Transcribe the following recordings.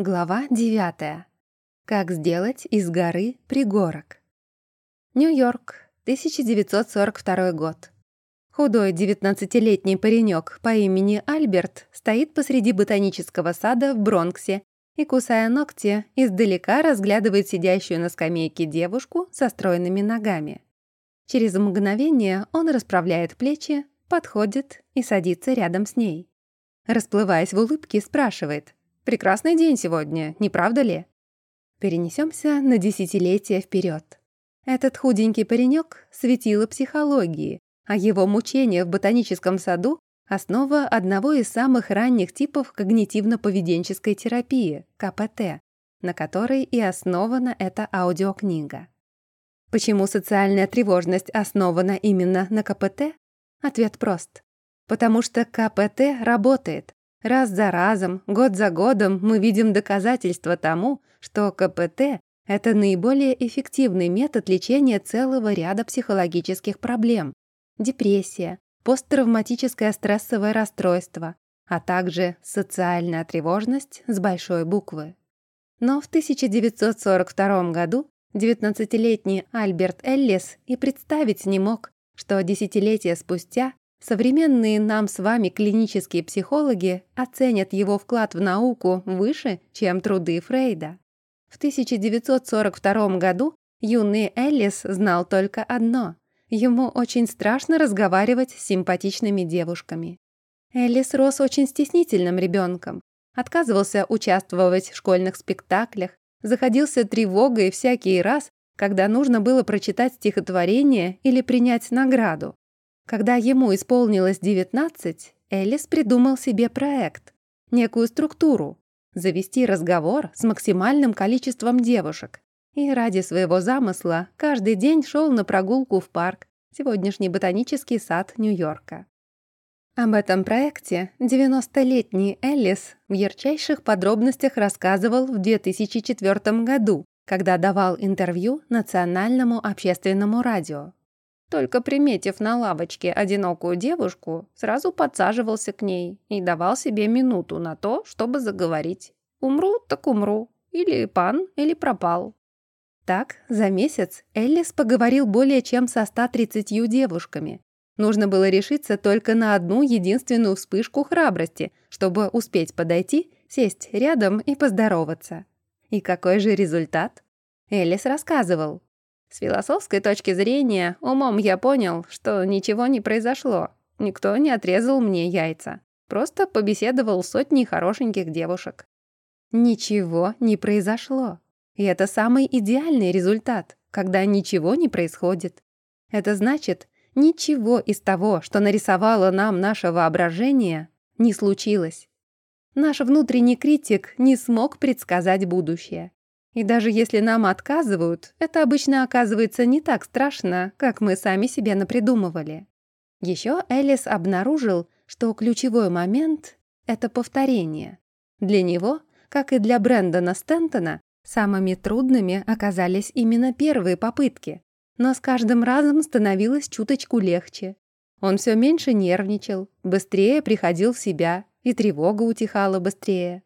Глава 9. Как сделать из горы пригорок. Нью-Йорк, 1942 год. Худой 19-летний паренек по имени Альберт стоит посреди ботанического сада в Бронксе и, кусая ногти, издалека разглядывает сидящую на скамейке девушку со стройными ногами. Через мгновение он расправляет плечи, подходит и садится рядом с ней. Расплываясь в улыбке, спрашивает Прекрасный день сегодня, не правда ли? Перенесемся на десятилетия вперед. Этот худенький паренек светило психологии, а его мучение в ботаническом саду — основа одного из самых ранних типов когнитивно-поведенческой терапии — КПТ, на которой и основана эта аудиокнига. Почему социальная тревожность основана именно на КПТ? Ответ прост. Потому что КПТ работает, Раз за разом, год за годом мы видим доказательства тому, что КПТ — это наиболее эффективный метод лечения целого ряда психологических проблем. Депрессия, посттравматическое стрессовое расстройство, а также социальная тревожность с большой буквы. Но в 1942 году 19-летний Альберт Эллис и представить не мог, что десятилетия спустя Современные нам с вами клинические психологи оценят его вклад в науку выше, чем труды Фрейда. В 1942 году юный Эллис знал только одно — ему очень страшно разговаривать с симпатичными девушками. Эллис рос очень стеснительным ребенком, отказывался участвовать в школьных спектаклях, заходился тревогой всякий раз, когда нужно было прочитать стихотворение или принять награду. Когда ему исполнилось 19, Элис придумал себе проект, некую структуру, завести разговор с максимальным количеством девушек. И ради своего замысла каждый день шел на прогулку в парк, сегодняшний ботанический сад Нью-Йорка. Об этом проекте 90-летний Эллис в ярчайших подробностях рассказывал в 2004 году, когда давал интервью Национальному общественному радио. Только приметив на лавочке одинокую девушку, сразу подсаживался к ней и давал себе минуту на то, чтобы заговорить. «Умру, так умру. Или пан, или пропал». Так, за месяц Эллис поговорил более чем со 130 девушками. Нужно было решиться только на одну единственную вспышку храбрости, чтобы успеть подойти, сесть рядом и поздороваться. И какой же результат? Эллис рассказывал. С философской точки зрения, умом я понял, что ничего не произошло. Никто не отрезал мне яйца. Просто побеседовал с сотней хорошеньких девушек. Ничего не произошло. И это самый идеальный результат, когда ничего не происходит. Это значит, ничего из того, что нарисовало нам наше воображение, не случилось. Наш внутренний критик не смог предсказать будущее. И даже если нам отказывают, это обычно оказывается не так страшно, как мы сами себе напридумывали. Еще Элис обнаружил, что ключевой момент — это повторение. Для него, как и для Брэндона Стентона, самыми трудными оказались именно первые попытки, но с каждым разом становилось чуточку легче. Он все меньше нервничал, быстрее приходил в себя, и тревога утихала быстрее.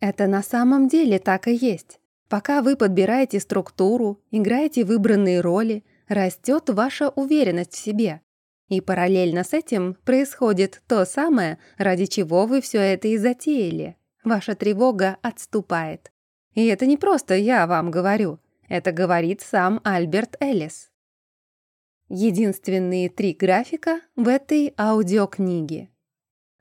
Это на самом деле так и есть. Пока вы подбираете структуру, играете выбранные роли, растет ваша уверенность в себе. И параллельно с этим происходит то самое, ради чего вы все это и затеяли. Ваша тревога отступает. И это не просто я вам говорю, это говорит сам Альберт Эллис. Единственные три графика в этой аудиокниге.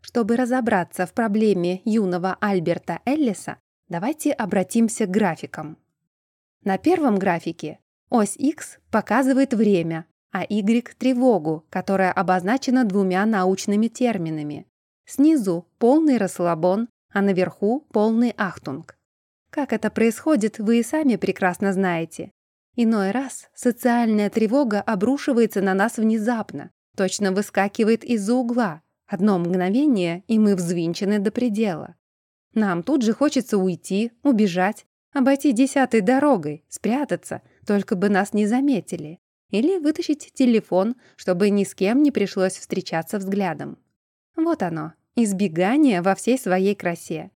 Чтобы разобраться в проблеме юного Альберта Эллиса, Давайте обратимся к графикам. На первом графике ось X показывает время, а Y — тревогу, которая обозначена двумя научными терминами. Снизу полный расслабон, а наверху полный ахтунг. Как это происходит, вы и сами прекрасно знаете. Иной раз социальная тревога обрушивается на нас внезапно, точно выскакивает из-за угла. Одно мгновение, и мы взвинчены до предела. Нам тут же хочется уйти, убежать, обойти десятой дорогой, спрятаться, только бы нас не заметили. Или вытащить телефон, чтобы ни с кем не пришлось встречаться взглядом. Вот оно, избегание во всей своей красе.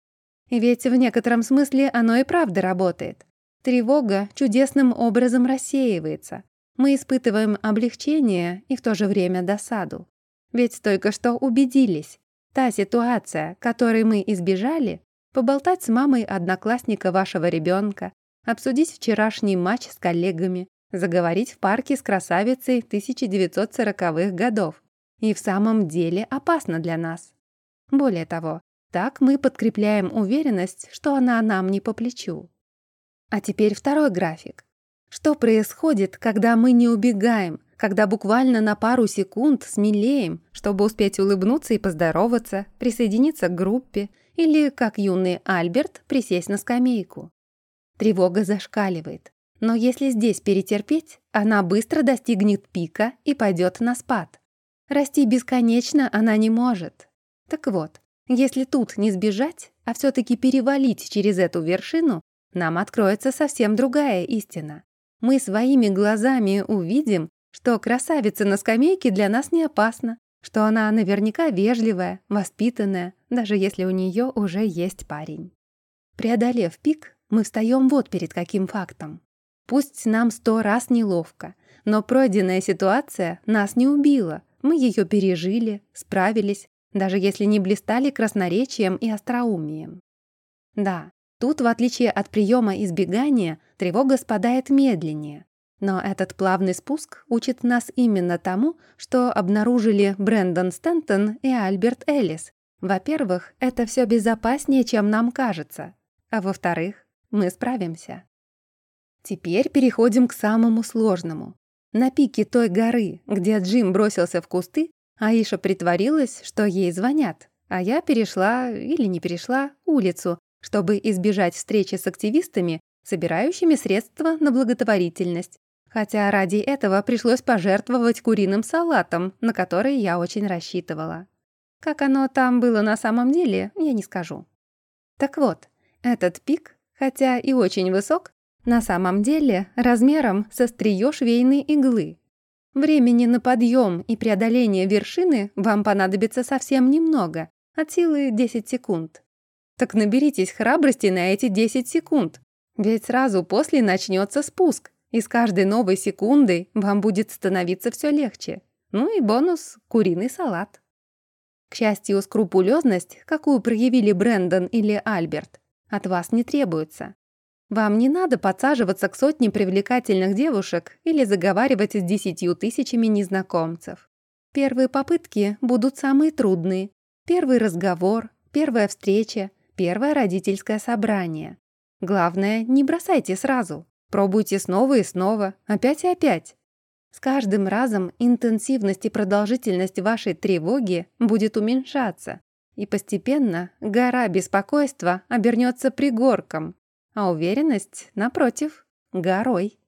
Ведь в некотором смысле оно и правда работает. Тревога чудесным образом рассеивается. Мы испытываем облегчение и в то же время досаду. Ведь только что убедились, та ситуация, которой мы избежали, поболтать с мамой одноклассника вашего ребенка, обсудить вчерашний матч с коллегами, заговорить в парке с красавицей 1940-х годов. И в самом деле опасно для нас. Более того, так мы подкрепляем уверенность, что она нам не по плечу. А теперь второй график. Что происходит, когда мы не убегаем, когда буквально на пару секунд смелеем, чтобы успеть улыбнуться и поздороваться, присоединиться к группе или, как юный Альберт, присесть на скамейку? Тревога зашкаливает. Но если здесь перетерпеть, она быстро достигнет пика и пойдет на спад. Расти бесконечно она не может. Так вот, если тут не сбежать, а все-таки перевалить через эту вершину, нам откроется совсем другая истина. Мы своими глазами увидим, что красавица на скамейке для нас не опасна, что она наверняка вежливая, воспитанная, даже если у нее уже есть парень. Преодолев пик, мы встаем вот перед каким фактом. Пусть нам сто раз неловко, но пройденная ситуация нас не убила, мы ее пережили, справились, даже если не блистали красноречием и остроумием. Да, тут, в отличие от приема избегания, тревога спадает медленнее. Но этот плавный спуск учит нас именно тому, что обнаружили Брэндон Стентон и Альберт Эллис. Во-первых, это все безопаснее, чем нам кажется. А во-вторых, мы справимся. Теперь переходим к самому сложному. На пике той горы, где Джим бросился в кусты, Аиша притворилась, что ей звонят, а я перешла или не перешла улицу, чтобы избежать встречи с активистами, собирающими средства на благотворительность. Хотя ради этого пришлось пожертвовать куриным салатом, на который я очень рассчитывала. Как оно там было на самом деле, я не скажу. Так вот, этот пик, хотя и очень высок, на самом деле размером со стриё швейной иглы. Времени на подъем и преодоление вершины вам понадобится совсем немного, от силы 10 секунд. Так наберитесь храбрости на эти 10 секунд, ведь сразу после начнется спуск, и с каждой новой секундой вам будет становиться все легче. Ну и бонус – куриный салат. К счастью, скрупулезность, какую проявили Брэндон или Альберт, от вас не требуется. Вам не надо подсаживаться к сотне привлекательных девушек или заговаривать с десятью тысячами незнакомцев. Первые попытки будут самые трудные. Первый разговор, первая встреча, первое родительское собрание. Главное, не бросайте сразу. Пробуйте снова и снова, опять и опять. С каждым разом интенсивность и продолжительность вашей тревоги будет уменьшаться, и постепенно гора беспокойства обернется пригорком, а уверенность, напротив, горой.